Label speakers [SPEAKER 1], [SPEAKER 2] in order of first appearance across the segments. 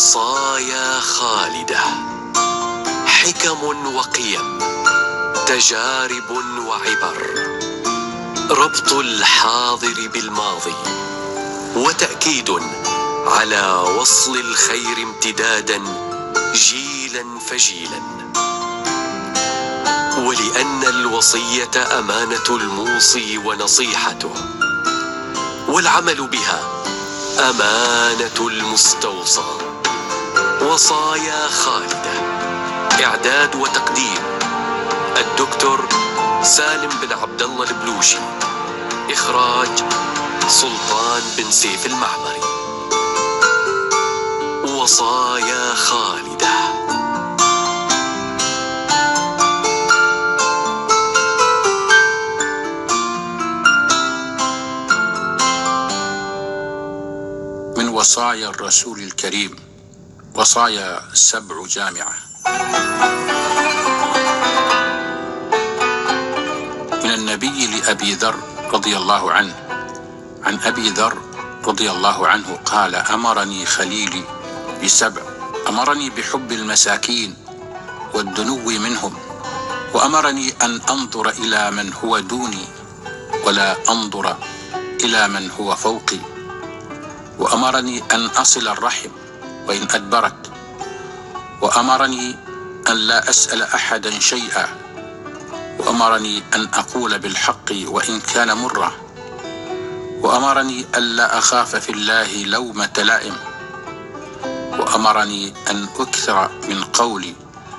[SPEAKER 1] وصايا خالدة. حكم وقيم تجارب وعبر. ربط الحاضر بالماضي وتأكيد على وصل الخير امتدادا جيلا فجيلا. ولأن الوصية أمانة الموصي ونصيحته والعمل بها أمانة المستوصى. وصايا خالدة. إعداد وتقديم الدكتور سالم بن عبد الله البلوشي. إخراج سلطان بن سيف المعمري. وصايا خالدة.
[SPEAKER 2] من وصايا الرسول الكريم. وصايا سبع جامعة. من النبي لأبي ذر رضي الله عنه. عن أبي ذر رضي الله عنه قال أمرني خليلي بسبع. أمرني بحب المساكين والدنو منهم. وأمرني أن أنظر إلى من هو دوني ولا أنظر إلى من هو فوقي. وأمرني أن أصل الرحم وإن أدبرت وأمرني أن لا أسأل أحدا شيئا وأمرني أن أقول بالحق وإن كان مرا وأمرني ألا أخاف في الله لومة لائم وأمرني أن أكثر من قولي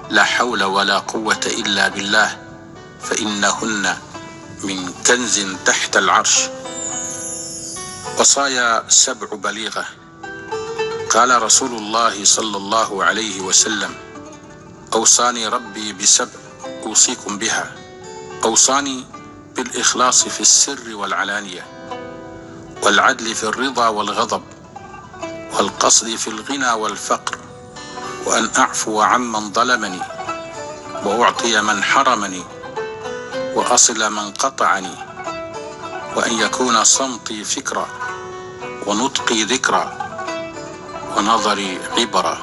[SPEAKER 2] لا حول ولا قوة إلا بالله فإنهن من كنز تحت العرش وصايا سبع بليغة قال رسول الله صلى الله عليه وسلم أوصاني ربي بسبع أوصيكم بها أوصاني بالإخلاص في السر والعلانية والعدل في الرضا والغضب والقصد في الغنى والفقر وأن أعفو عمن ظلمني وأعطي من حرمني وأصل من قطعني وأن يكون صمتي فكرة ونطقي ذكرى ونظري عبرة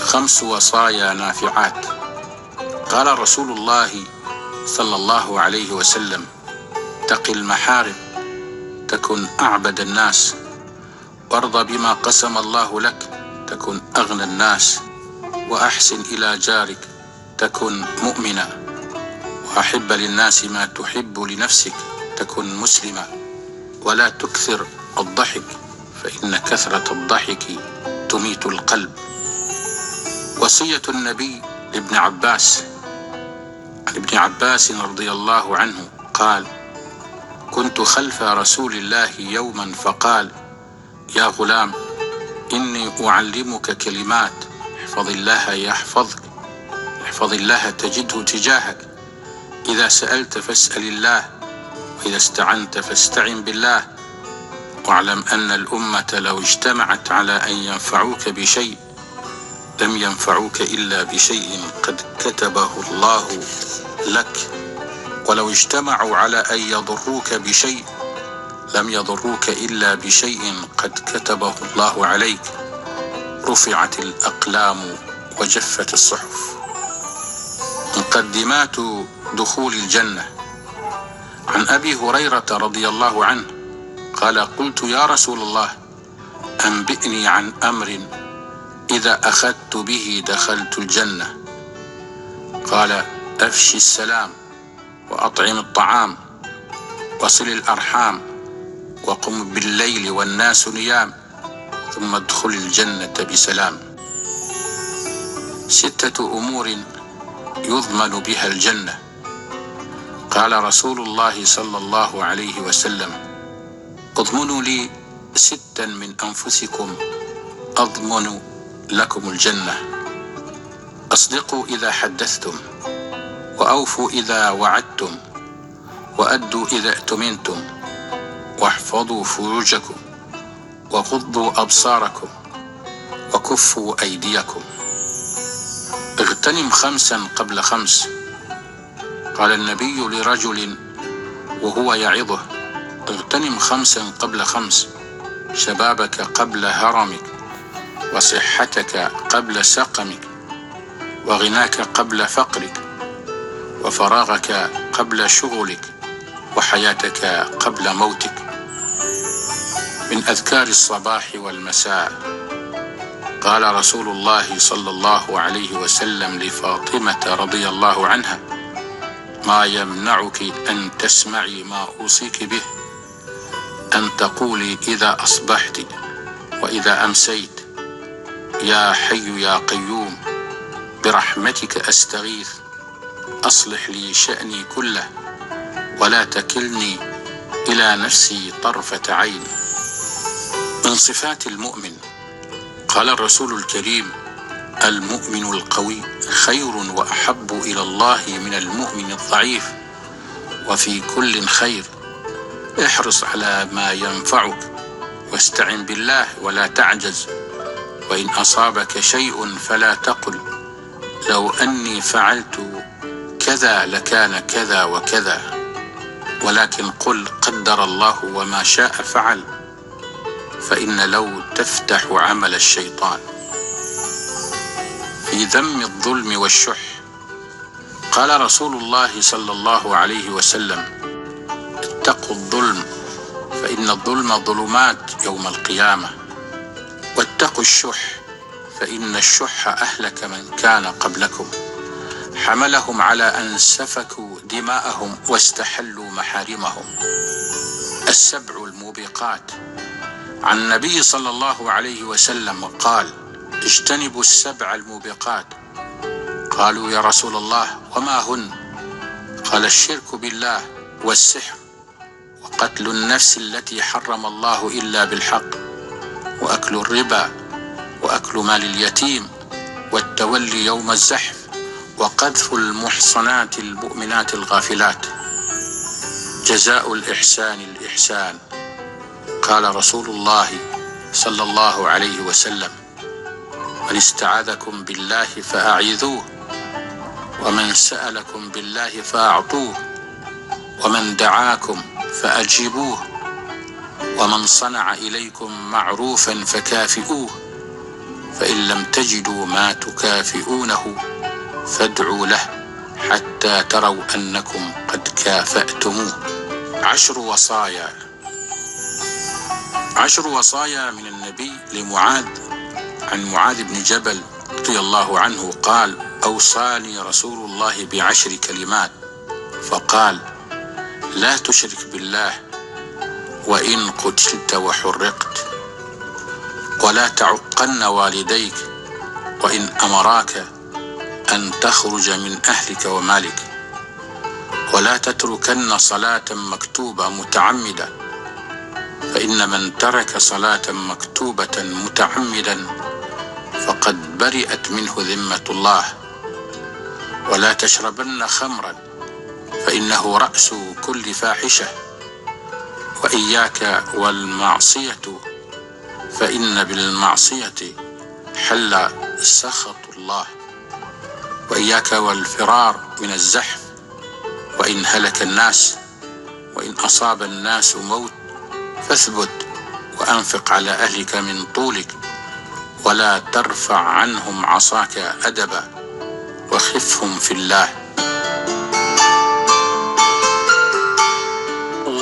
[SPEAKER 2] خمس وصايا نافعات. قال رسول الله صلى الله عليه وسلم تق المحارم تكن أعبد الناس. وارض بما قسم الله لك تكن أغنى الناس. وأحسن إلى جارك تكن مؤمنا. وأحب للناس ما تحب لنفسك تكن مسلما. ولا تكثر الضحك. فإن كثرة الضحك تميت القلب. وصية النبي لابن عباس. عن ابن عباس رضي الله عنه قال كنت خلف رسول الله يوما فقال يا غلام إني أعلمك كلمات. احفظ الله يحفظك. احفظ الله تجده تجاهك. إذا سألت فاسأل الله وإذا استعنت فاستعن بالله. واعلم أن الأمة لو اجتمعت على أن ينفعوك بشيء لم ينفعوك إلا بشيء قد كتبه الله لك. ولو اجتمعوا على أن يضروك بشيء لم يضروك إلا بشيء قد كتبه الله عليك. رفعت الأقلام وجفت الصحف. مقدمات دخول الجنة. عن أبي هريرة رضي الله عنه قال قلت يا رسول الله أنبئني عن أمر إذا أخذت به دخلت الجنة. قال أفشي السلام وأطعم الطعام وصل الأرحام وقم بالليل والناس نيام ثم ادخل الجنة بسلام. ستة أمور يضمن بها الجنة. قال رسول الله صلى الله عليه وسلم اضمنوا لي ستا من أنفسكم أضمن لكم الجنة. أصدقوا إذا حدثتم وأوفوا إذا وعدتم وأدوا إذا ائتمنتم واحفظوا فروجكم وغضوا أبصاركم وكفوا أيديكم. اغتنم خمسا قبل خمس. قال النبي لرجل وهو يعظه اغتنم خمسا قبل خمس. شبابك قبل هرمك وصحتك قبل سقمك وغناك قبل فقرك وفراغك قبل شغلك وحياتك قبل موتك. من أذكار الصباح والمساء قال رسول الله صلى الله عليه وسلم لفاطمة رضي الله عنها ما يمنعك أن تسمعي ما أوصيك به. أن تقولي إذا أصبحت وإذا أمسيت يا حي يا قيوم برحمتك أستغيث أصلح لي شأني كله ولا تكلني إلى نفسي طرفة عين. من صفات المؤمن قال الرسول الكريم المؤمن القوي خير وأحب إلى الله من المؤمن الضعيف وفي كل خير. احرص على ما ينفعك واستعن بالله ولا تعجز. وإن أصابك شيء فلا تقل. لو أني فعلت كذا لكان كذا وكذا. ولكن قل قدر الله وما شاء فعل. فإن لو تفتح عمل الشيطان. في ذم الظلم والشح. قال رسول الله صلى الله عليه وسلم اتقوا الظلم فإن الظلم ظلمات يوم القيامة. واتقوا الشح فإن الشح أهلك من كان قبلكم. حملهم على أن سفكوا دماءهم واستحلوا محارمهم. السبع الموبقات. عن النبي صلى الله عليه وسلم قال اجتنبوا السبع الموبقات. قالوا يا رسول الله وما هن؟ قال الشرك بالله والسحر. وقتل النفس التي حرم الله إلا بالحق وأكل الربا وأكل مال اليتيم والتولي يوم الزحف وقذف المحصنات المؤمنات الغافلات. جزاء الإحسان الإحسان قال رسول الله صلى الله عليه وسلم من استعاذكم بالله فأعيذوه ومن سألكم بالله فأعطوه ومن دعاكم فأجيبوه. ومن صنع إليكم معروفا فكافئوه. فإن لم تجدوا ما تكافئونه فادعوا له حتى تروا أنكم قد كافأتموه. عشر وصايا. عشر وصايا من النبي لمعاذ. عن معاذ بن جبل رضي الله عنه قال أوصاني رسول الله بعشر كلمات. فقال لا تشرك بالله وإن قتلت وحرقت ولا تعقن والديك وإن أمراك أن تخرج من أهلك ومالك ولا تتركن صلاة مكتوبة متعمدة فإن من ترك صلاة مكتوبة متعمدا فقد برئت منه ذمة الله ولا تشربن خمرا. فإنه رأس كل فاحشة. وإياك والمعصية فإن بالمعصية حل سخط الله. وإياك والفرار من الزحف وإن هلك الناس وإن أصاب الناس موت فاثبت وأنفق على أهلك من طولك. ولا ترفع عنهم عصاك أدبا وخفهم في الله.